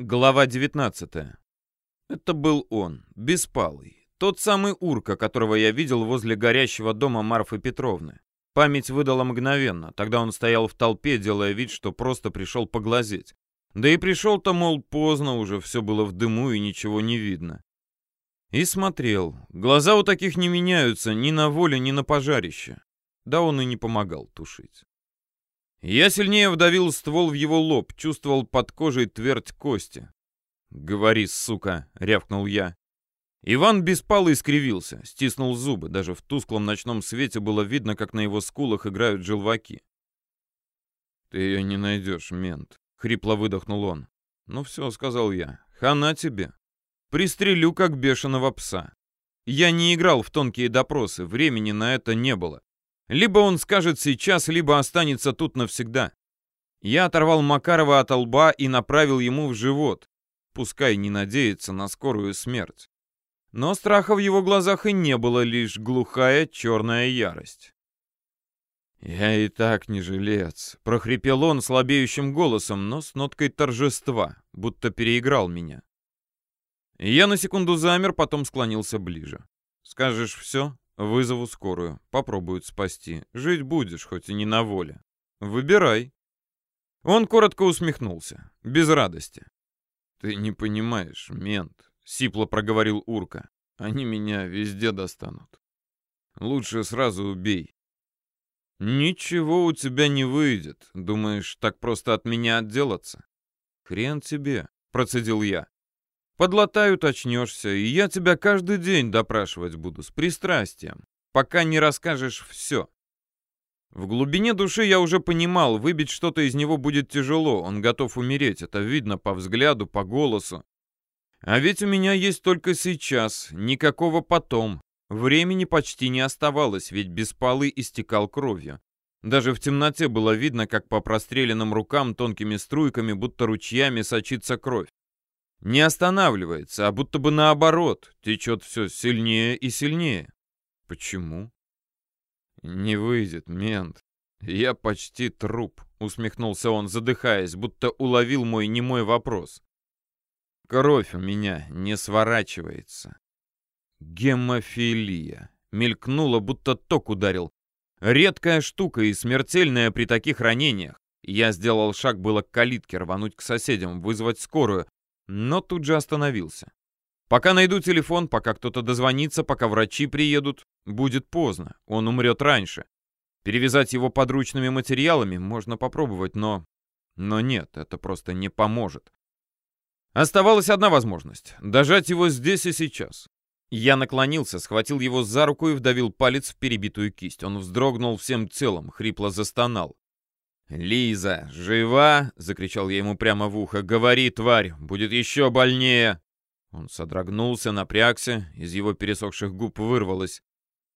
Глава 19. Это был он, Беспалый. Тот самый Урка, которого я видел возле горящего дома Марфы Петровны. Память выдала мгновенно. Тогда он стоял в толпе, делая вид, что просто пришел поглазеть. Да и пришел-то, мол, поздно уже, все было в дыму и ничего не видно. И смотрел. Глаза у таких не меняются ни на воле, ни на пожарище. Да он и не помогал тушить. Я сильнее вдавил ствол в его лоб, чувствовал под кожей твердь кости. «Говори, сука!» — рявкнул я. Иван беспало искривился, стиснул зубы. Даже в тусклом ночном свете было видно, как на его скулах играют желваки. «Ты ее не найдешь, мент», — хрипло выдохнул он. «Ну все», — сказал я, — «хана тебе. Пристрелю, как бешеного пса. Я не играл в тонкие допросы, времени на это не было. Либо он скажет сейчас, либо останется тут навсегда. Я оторвал Макарова от лба и направил ему в живот. Пускай не надеется на скорую смерть. Но страха в его глазах и не было, лишь глухая черная ярость. «Я и так не жилец», — прохрипел он слабеющим голосом, но с ноткой торжества, будто переиграл меня. Я на секунду замер, потом склонился ближе. «Скажешь все?» Вызову скорую. Попробуют спасти. Жить будешь, хоть и не на воле. Выбирай. Он коротко усмехнулся. Без радости. Ты не понимаешь, мент. Сипло проговорил Урка. Они меня везде достанут. Лучше сразу убей. Ничего у тебя не выйдет. Думаешь, так просто от меня отделаться? Хрен тебе, процедил я. Подлатают, очнешься, и я тебя каждый день допрашивать буду с пристрастием, пока не расскажешь все. В глубине души я уже понимал, выбить что-то из него будет тяжело, он готов умереть, это видно по взгляду, по голосу. А ведь у меня есть только сейчас, никакого потом. Времени почти не оставалось, ведь Беспалый истекал кровью. Даже в темноте было видно, как по простреленным рукам тонкими струйками, будто ручьями, сочится кровь не останавливается, а будто бы наоборот, течет все сильнее и сильнее. Почему? Не выйдет, мент. Я почти труп, усмехнулся он, задыхаясь, будто уловил мой немой вопрос. Кровь у меня не сворачивается. Гемофилия. Мелькнула, будто ток ударил. Редкая штука и смертельная при таких ранениях. Я сделал шаг было к калитке, рвануть к соседям, вызвать скорую, но тут же остановился. Пока найду телефон, пока кто-то дозвонится, пока врачи приедут, будет поздно, он умрет раньше. Перевязать его подручными материалами можно попробовать, но... Но нет, это просто не поможет. Оставалась одна возможность — дожать его здесь и сейчас. Я наклонился, схватил его за руку и вдавил палец в перебитую кисть. Он вздрогнул всем телом, хрипло застонал. «Лиза, жива?» — закричал я ему прямо в ухо. «Говори, тварь, будет еще больнее!» Он содрогнулся, напрягся, из его пересохших губ вырвалось.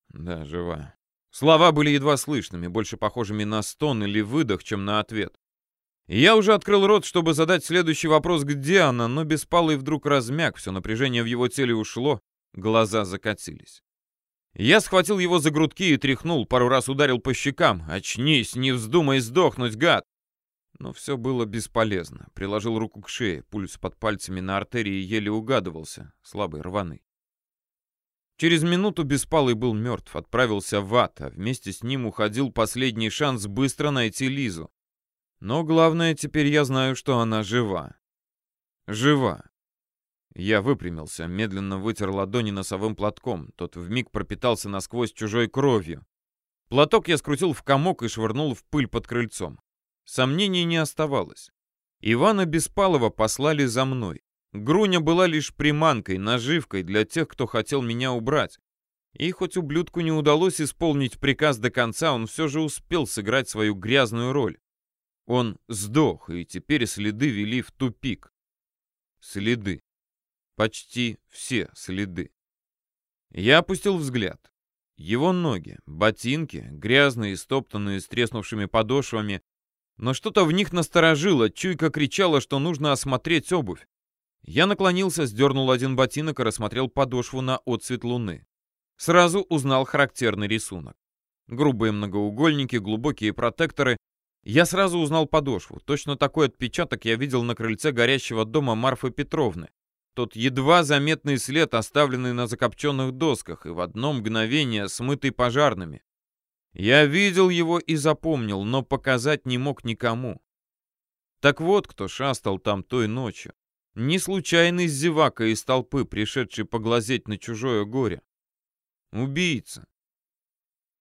«Да, жива». Слова были едва слышными, больше похожими на стон или выдох, чем на ответ. Я уже открыл рот, чтобы задать следующий вопрос, где она, но Беспалый вдруг размяк, все напряжение в его теле ушло, глаза закатились. Я схватил его за грудки и тряхнул, пару раз ударил по щекам. «Очнись, не вздумай сдохнуть, гад!» Но все было бесполезно. Приложил руку к шее, пульс под пальцами на артерии еле угадывался, слабый, рваный. Через минуту Беспалый был мертв, отправился в ад, а вместе с ним уходил последний шанс быстро найти Лизу. Но главное, теперь я знаю, что она жива. Жива. Я выпрямился, медленно вытер ладони носовым платком. Тот вмиг пропитался насквозь чужой кровью. Платок я скрутил в комок и швырнул в пыль под крыльцом. Сомнений не оставалось. Ивана Беспалова послали за мной. Груня была лишь приманкой, наживкой для тех, кто хотел меня убрать. И хоть ублюдку не удалось исполнить приказ до конца, он все же успел сыграть свою грязную роль. Он сдох, и теперь следы вели в тупик. Следы. Почти все следы. Я опустил взгляд. Его ноги, ботинки, грязные, стоптанные с треснувшими подошвами, но что-то в них насторожило, чуйка кричала, что нужно осмотреть обувь. Я наклонился, сдернул один ботинок и рассмотрел подошву на отцвет луны. Сразу узнал характерный рисунок. Грубые многоугольники, глубокие протекторы Я сразу узнал подошву. Точно такой отпечаток я видел на крыльце горящего дома Марфы Петровны. Тот едва заметный след, оставленный на закопченных досках и в одно мгновение смытый пожарными. Я видел его и запомнил, но показать не мог никому. Так вот, кто шастал там той ночью. Не случайный зевака из толпы, пришедший поглазеть на чужое горе. Убийца.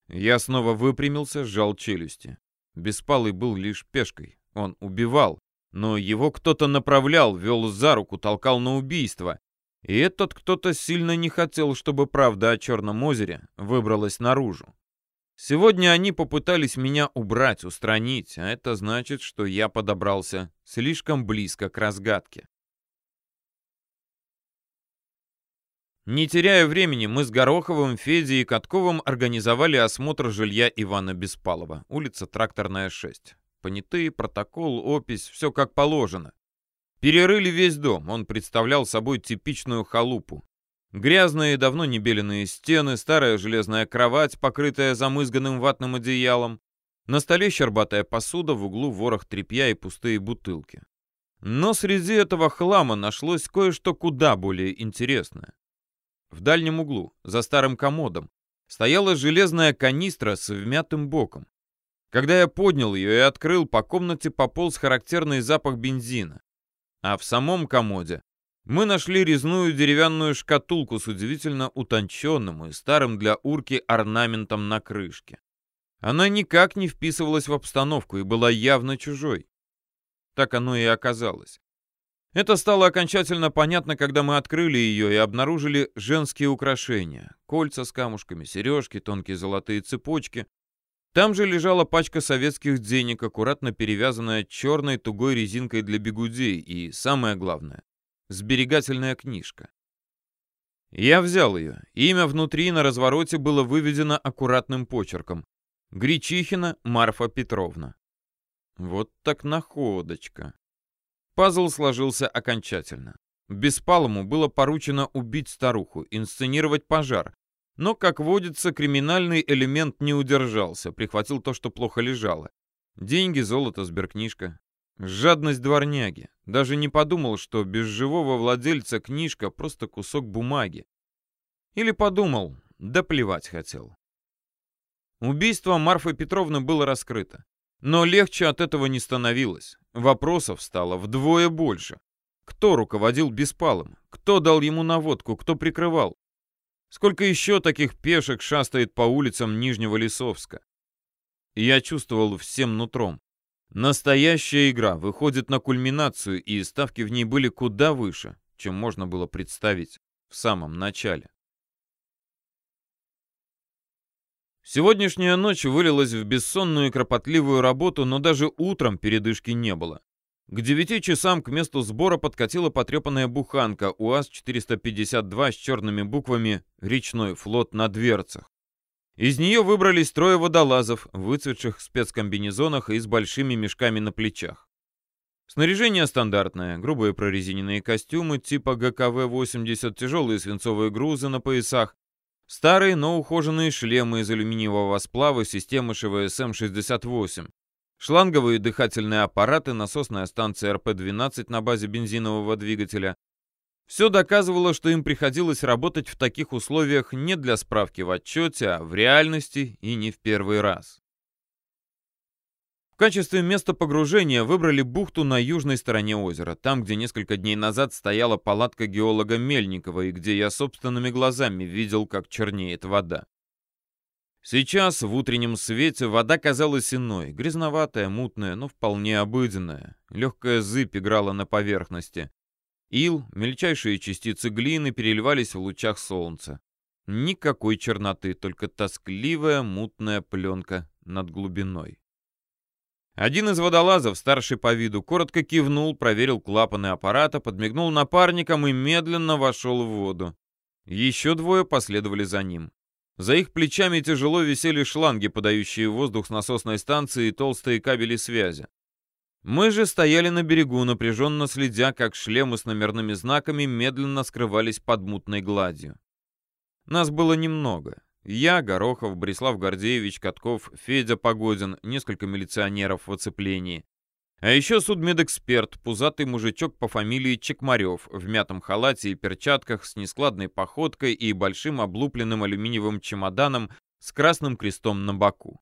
Я снова выпрямился, сжал челюсти. Беспалый был лишь пешкой. Он убивал, но его кто-то направлял, вел за руку, толкал на убийство. И этот кто-то сильно не хотел, чтобы правда о Черном озере выбралась наружу. Сегодня они попытались меня убрать, устранить, а это значит, что я подобрался слишком близко к разгадке. Не теряя времени, мы с Гороховым, Федей и Катковым организовали осмотр жилья Ивана Беспалова, улица Тракторная, 6. Понятые, протокол, опись, все как положено. Перерыли весь дом, он представлял собой типичную халупу. Грязные, давно не беленые стены, старая железная кровать, покрытая замызганным ватным одеялом. На столе щербатая посуда, в углу ворох тряпья и пустые бутылки. Но среди этого хлама нашлось кое-что куда более интересное. В дальнем углу, за старым комодом, стояла железная канистра с вмятым боком. Когда я поднял ее и открыл, по комнате пополз характерный запах бензина. А в самом комоде мы нашли резную деревянную шкатулку с удивительно утонченным и старым для урки орнаментом на крышке. Она никак не вписывалась в обстановку и была явно чужой. Так оно и оказалось. Это стало окончательно понятно, когда мы открыли ее и обнаружили женские украшения. Кольца с камушками, сережки, тонкие золотые цепочки. Там же лежала пачка советских денег, аккуратно перевязанная черной тугой резинкой для бегудей. И самое главное, Сберегательная книжка. Я взял ее. Имя внутри на развороте было выведено аккуратным почерком. Гречихина Марфа Петровна. Вот так находочка. Пазл сложился окончательно. Беспалому было поручено убить старуху, инсценировать пожар. Но, как водится, криминальный элемент не удержался, прихватил то, что плохо лежало. Деньги, золото, сберкнижка. Жадность дворняги. Даже не подумал, что без живого владельца книжка просто кусок бумаги. Или подумал, да плевать хотел. Убийство Марфы Петровны было раскрыто. Но легче от этого не становилось. Вопросов стало вдвое больше. Кто руководил Беспалом? Кто дал ему наводку? Кто прикрывал? Сколько еще таких пешек шастает по улицам Нижнего Лесовска? Я чувствовал всем нутром. Настоящая игра выходит на кульминацию, и ставки в ней были куда выше, чем можно было представить в самом начале. Сегодняшняя ночь вылилась в бессонную и кропотливую работу, но даже утром передышки не было. К девяти часам к месту сбора подкатила потрепанная буханка УАЗ-452 с черными буквами «Речной флот» на дверцах. Из нее выбрались трое водолазов в выцветших спецкомбинезонах и с большими мешками на плечах. Снаряжение стандартное, грубые прорезиненные костюмы типа ГКВ-80, тяжелые свинцовые грузы на поясах, старые, но ухоженные шлемы из алюминиевого сплава системы ШВСМ-68, шланговые дыхательные аппараты, насосная станция РП-12 на базе бензинового двигателя, все доказывало, что им приходилось работать в таких условиях не для справки в отчете, а в реальности и не в первый раз. В качестве места погружения выбрали бухту на южной стороне озера, там, где несколько дней назад стояла палатка геолога Мельникова и где я собственными глазами видел, как чернеет вода. Сейчас, в утреннем свете, вода казалась иной, грязноватая, мутная, но вполне обыденная. Легкая зыбь играла на поверхности. Ил, мельчайшие частицы глины переливались в лучах солнца. Никакой черноты, только тоскливая мутная пленка над глубиной. Один из водолазов, старший по виду, коротко кивнул, проверил клапаны аппарата, подмигнул напарникам и медленно вошел в воду. Еще двое последовали за ним. За их плечами тяжело висели шланги, подающие воздух с насосной станции и толстые кабели связи. Мы же стояли на берегу, напряженно следя, как шлемы с номерными знаками медленно скрывались под мутной гладью. Нас было немного. Я, Горохов, Борислав Гордеевич, Катков, Федя Погодин, несколько милиционеров в оцеплении. А еще судмедэксперт, пузатый мужичок по фамилии Чекмарев, в мятом халате и перчатках, с нескладной походкой и большим облупленным алюминиевым чемоданом с красным крестом на боку.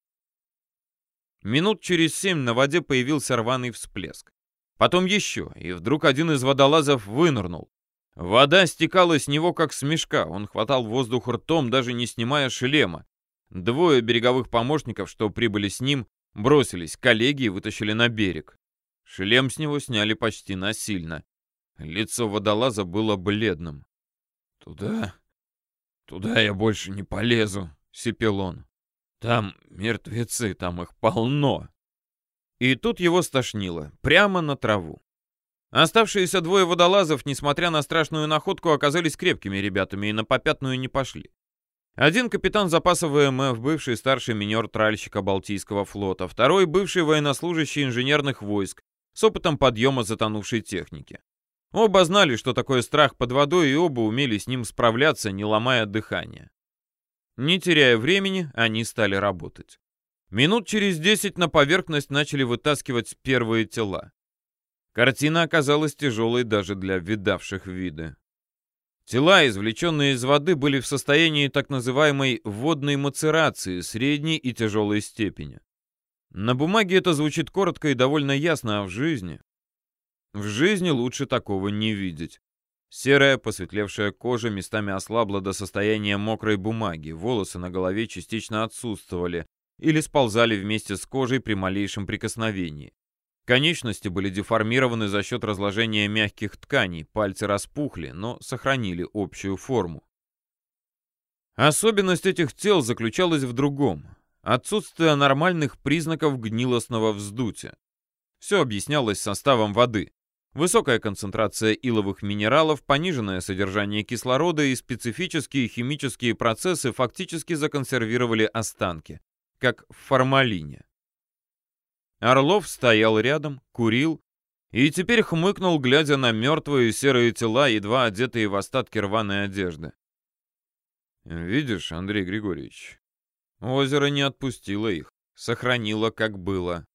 Минут через семь на воде появился рваный всплеск. Потом еще, и вдруг один из водолазов вынырнул. Вода стекала с него, как с мешка. Он хватал воздух ртом, даже не снимая шлема. Двое береговых помощников, что прибыли с ним, бросились к коллеге и вытащили на берег. Шлем с него сняли почти насильно. Лицо водолаза было бледным. «Туда... туда я больше не полезу», — сипел он. «Там мертвецы, там их полно». И тут его стошнило, прямо на траву. Оставшиеся двое водолазов, несмотря на страшную находку, оказались крепкими ребятами и на попятную не пошли. Один капитан запаса ВМФ, бывший старший минер тральщика Балтийского флота, второй бывший военнослужащий инженерных войск с опытом подъема затонувшей техники. Оба знали, что такое страх под водой, и оба умели с ним справляться, не ломая дыхания. Не теряя времени, они стали работать. Минут через десять на поверхность начали вытаскивать первые тела. Картина оказалась тяжелой даже для видавших виды. Тела, извлеченные из воды, были в состоянии так называемой водной мацерации средней и тяжелой степени. На бумаге это звучит коротко и довольно ясно, а в жизни... В жизни лучше такого не видеть. Серая, посветлевшая кожа местами ослабла до состояния мокрой бумаги, волосы на голове частично отсутствовали или сползали вместе с кожей при малейшем прикосновении. Конечности были деформированы за счет разложения мягких тканей, пальцы распухли, но сохранили общую форму. Особенность этих тел заключалась в другом — отсутствие нормальных признаков гнилостного вздутия. Все объяснялось составом воды. Высокая концентрация иловых минералов, пониженное содержание кислорода и специфические химические процессы фактически законсервировали останки, как в формалине. Орлов стоял рядом, курил и теперь хмыкнул, глядя на мертвые серые тела, едва одетые в остатки рваной одежды. «Видишь, Андрей Григорьевич, озеро не отпустило их, сохранило, как было».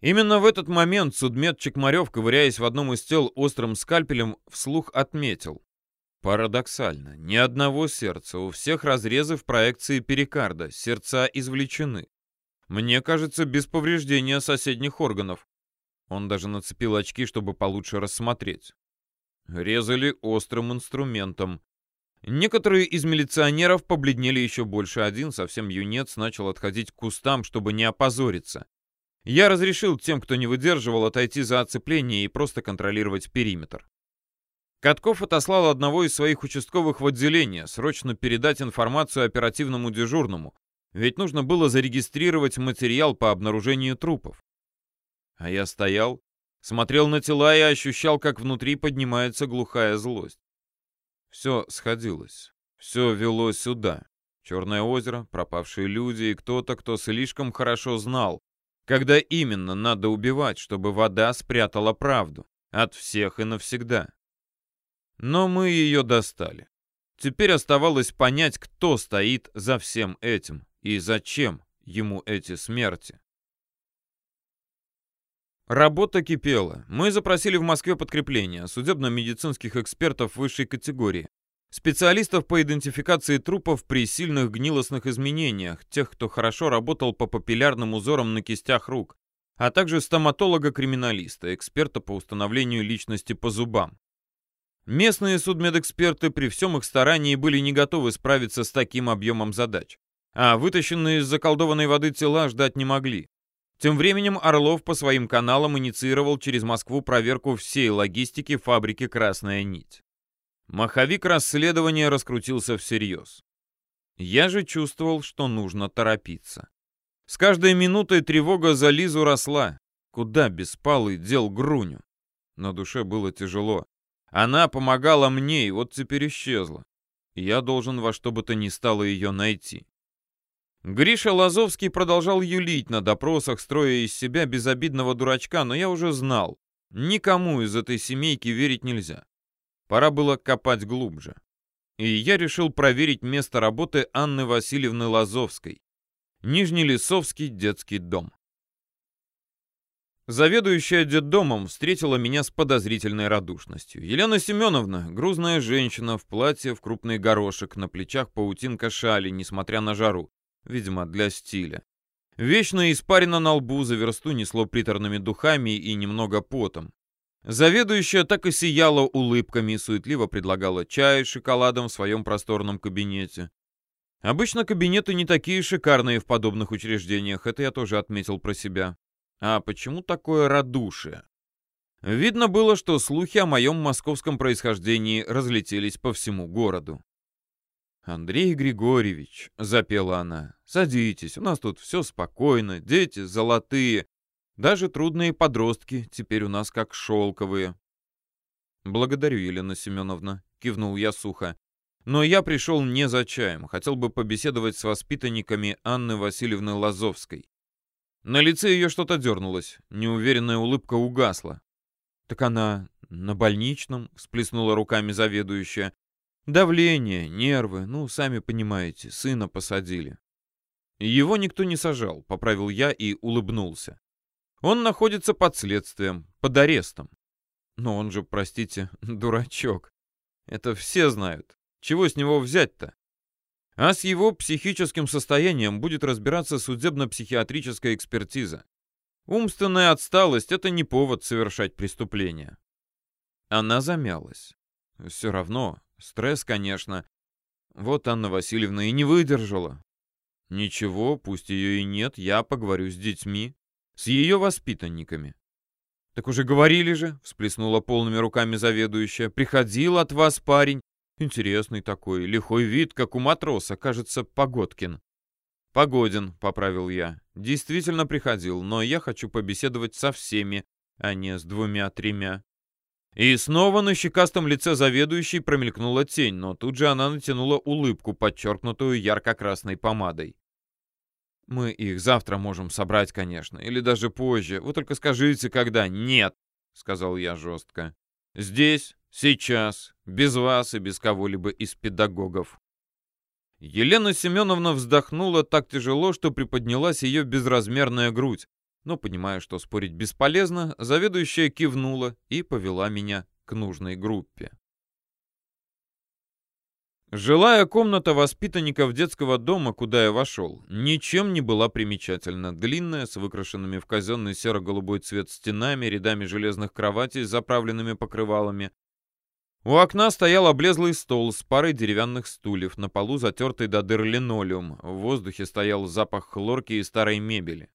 Именно в этот момент судмед Чекмарев, ковыряясь в одном из тел острым скальпелем, вслух отметил. Парадоксально, ни одного сердца, у всех разрезы в проекции перикарда, сердца извлечены. Мне кажется, без повреждения соседних органов. Он даже нацепил очки, чтобы получше рассмотреть. Резали острым инструментом. Некоторые из милиционеров побледнели еще больше. Один, совсем юнец, начал отходить к кустам, чтобы не опозориться. Я разрешил тем, кто не выдерживал, отойти за оцепление и просто контролировать периметр. Катков отослал одного из своих участковых в отделение, срочно передать информацию оперативному дежурному, ведь нужно было зарегистрировать материал по обнаружению трупов. А я стоял, смотрел на тела и ощущал, как внутри поднимается глухая злость. Все сходилось. Все вело сюда. Черное озеро, пропавшие люди и кто-то, кто слишком хорошо знал, когда именно надо убивать, чтобы вода спрятала правду. От всех и навсегда. Но мы ее достали. Теперь оставалось понять, кто стоит за всем этим. И зачем ему эти смерти? Работа кипела. Мы запросили в Москве подкрепление судебно-медицинских экспертов высшей категории, специалистов по идентификации трупов при сильных гнилостных изменениях, тех, кто хорошо работал по папиллярным узорам на кистях рук, а также стоматолога-криминалиста, эксперта по установлению личности по зубам. Местные судмедэксперты при всем их старании были не готовы справиться с таким объемом задач а вытащенные из заколдованной воды тела ждать не могли. Тем временем Орлов по своим каналам инициировал через Москву проверку всей логистики фабрики «Красная нить». Маховик расследования раскрутился всерьез. Я же чувствовал, что нужно торопиться. С каждой минутой тревога за Лизу росла. Куда беспалый дел Груню? На душе было тяжело. Она помогала мне, и вот теперь исчезла. Я должен во что бы то ни стало ее найти. Гриша Лазовский продолжал юлить на допросах, строя из себя безобидного дурачка, но я уже знал, никому из этой семейки верить нельзя. Пора было копать глубже. и я решил проверить место работы Анны Васильевны Лазовской. Нижнелесовский детский дом. Заведующая детдомом встретила меня с подозрительной радушностью. Елена Семеновна, грузная женщина в платье в крупный горошек, на плечах паутинка шали, несмотря на жару. Видимо, для стиля. Вечно испарина на лбу, за версту несло приторными духами и немного потом. Заведующая так и сияла улыбками и суетливо предлагала чай с шоколадом в своем просторном кабинете. Обычно кабинеты не такие шикарные в подобных учреждениях, это я тоже отметил про себя. А почему такое радушие? Видно было, что слухи о моем московском происхождении разлетелись по всему городу. «Андрей Григорьевич», — запела она, — «садитесь, у нас тут все спокойно, дети золотые, даже трудные подростки теперь у нас как шелковые». «Благодарю, Елена Семеновна», — кивнул я сухо. «Но я пришел не за чаем, хотел бы побеседовать с воспитанниками Анны Васильевны Лазовской. На лице ее что-то дернулось, неуверенная улыбка угасла. «Так она на больничном?» — всплеснула руками заведующая. «Давление, нервы, ну, сами понимаете, сына посадили». «Его никто не сажал», — поправил я и улыбнулся. «Он находится под следствием, под арестом». «Но он же, простите, дурачок. Это все знают. Чего с него взять-то?» А с его психическим состоянием будет разбираться судебно-психиатрическая экспертиза. Умственная отсталость — это не повод совершать преступление. Она замялась. Все равно, стресс, конечно. Вот Анна Васильевна и не выдержала. Ничего, пусть ее и нет, я поговорю с детьми, с ее воспитанниками. «Так уже говорили же», — всплеснула полными руками заведующая. «Приходил от вас парень, Интересный такой, лихой вид, как у матроса, кажется, Погодкин. Погодин, поправил я. Действительно приходил, но я хочу побеседовать со всеми, а не с двумя-тремя. И снова на щекастом лице заведующей промелькнула тень, но тут же она натянула улыбку, подчеркнутую ярко-красной помадой. «Мы их завтра можем собрать, конечно, или даже позже. Вы только скажите, когда». «Нет», — сказал я жестко. «Здесь Сейчас, без вас и без кого-либо из педагогов. Елена Семеновна вздохнула так тяжело, что приподнялась ее безразмерная грудь. Но, понимая, что спорить бесполезно, заведующая кивнула и повела меня к нужной группе. Жилая комната воспитанников детского дома, куда я вошел, ничем не была примечательна. Длинная, с выкрашенными в казенный серо-голубой цвет стенами, рядами железных кроватей, заправленными покрывалами, у окна стоял облезлый стол с парой деревянных стульев, на полу затертый до дыр линолеум, в воздухе стоял запах хлорки и старой мебели.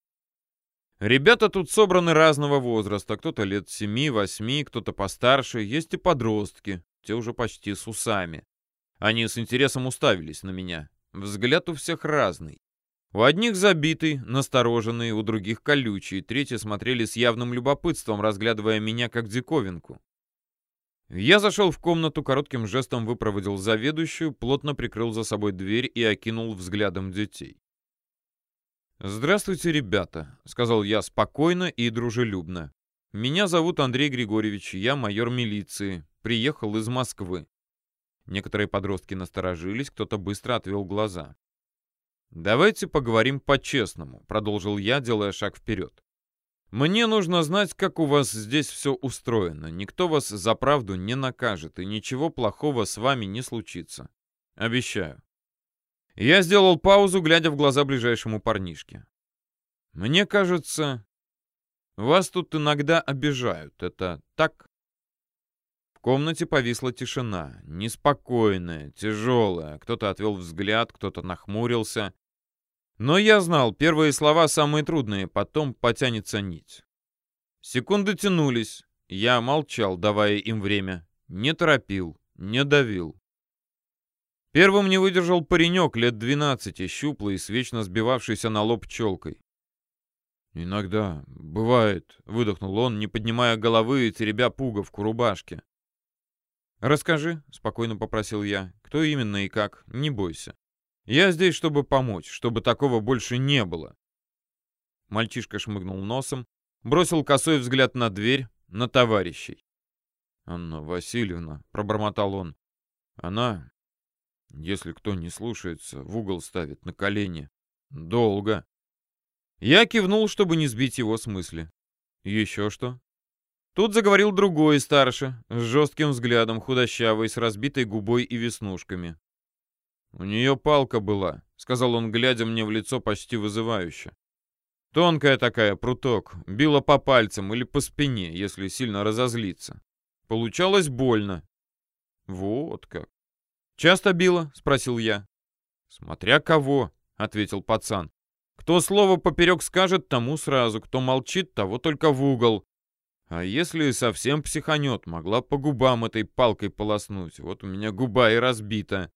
Ребята тут собраны разного возраста, кто-то лет семи-восьми, кто-то постарше, есть и подростки, те уже почти с усами. Они с интересом уставились на меня. Взгляд у всех разный. У одних забитый, настороженный, у других колючий, третьи смотрели с явным любопытством, разглядывая меня как диковинку. Я зашел в комнату, коротким жестом выпроводил заведующую, плотно прикрыл за собой дверь и окинул взглядом детей. «Здравствуйте, ребята», — сказал я спокойно и дружелюбно. «Меня зовут Андрей Григорьевич, я майор милиции, приехал из Москвы». Некоторые подростки насторожились, кто-то быстро отвел глаза. «Давайте поговорим по-честному», — продолжил я, делая шаг вперед. Мне нужно знать, как у вас здесь все устроено. Никто вас за правду не накажет, и ничего плохого с вами не случится. Обещаю. Я сделал паузу, глядя в глаза ближайшему парнишке. Мне кажется, вас тут иногда обижают. Это так? В комнате повисла тишина, неспокойная, тяжелая. Кто-то отвел взгляд, кто-то нахмурился. Но я знал, первые слова самые трудные, потом потянется нить. Секунды тянулись. Я молчал, давая им время. Не торопил, не давил. Первым не выдержал паренек лет двенадцати, щуплый, с вечно сбивавшийся на лоб челкой. «Иногда бывает», — выдохнул он, не поднимая головы и теребя пуговку рубашки. «Расскажи», — спокойно попросил я, — «кто именно и как, не бойся». Я здесь, чтобы помочь, чтобы такого больше не было. Мальчишка шмыгнул носом, бросил косой взгляд на дверь, на товарищей. «Анна Васильевна», — пробормотал он, — «она... Если кто не слушается, в угол ставит на колени. Долго. Я кивнул, чтобы не сбить его с мысли. Еще что? Тут заговорил другой старше, с жестким взглядом, худощавый, с разбитой губой и веснушками. «У нее палка была», — сказал он, глядя мне в лицо почти вызывающе. «Тонкая такая, пруток, била по пальцам или по спине, если сильно разозлиться. Получалось больно». «Вот как». «Часто била?» — спросил я. «Смотря кого», — ответил пацан. «Кто слово поперек скажет, тому сразу, кто молчит, того только в угол. А если совсем психанет, могла по губам этой палкой полоснуть. Вот у меня губа и разбита».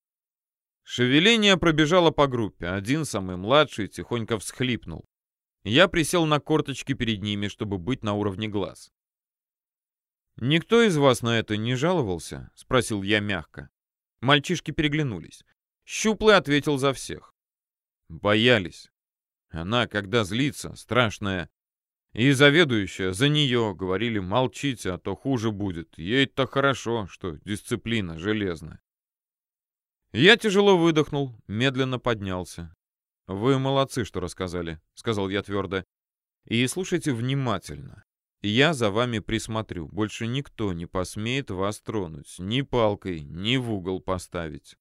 Шевеление пробежало по группе. Один, самый младший, тихонько всхлипнул. Я присел на корточки перед ними, чтобы быть на уровне глаз. «Никто из вас на это не жаловался?» — спросил я мягко. Мальчишки переглянулись. Щуплый ответил за всех. Боялись. Она, когда злится, страшная. И заведующая за нее говорили, молчите, а то хуже будет. Ей-то хорошо, что дисциплина железная. Я тяжело выдохнул, медленно поднялся. «Вы молодцы, что рассказали», — сказал я твердо. «И слушайте внимательно. Я за вами присмотрю. Больше никто не посмеет вас тронуть. Ни палкой, ни в угол поставить.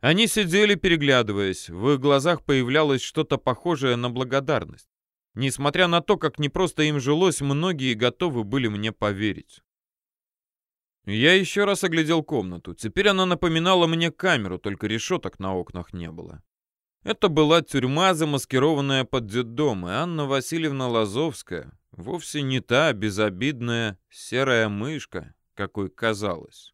Они сидели, переглядываясь. В их глазах появлялось что-то похожее на благодарность. Несмотря на то, как непросто им жилось, многие готовы были мне поверить. Я еще раз оглядел комнату. Теперь она напоминала мне камеру, только решеток на окнах не было. Это была тюрьма, замаскированная под детдом, и Анна Васильевна Лазовская, Вовсе не та безобидная серая мышка, какой казалось.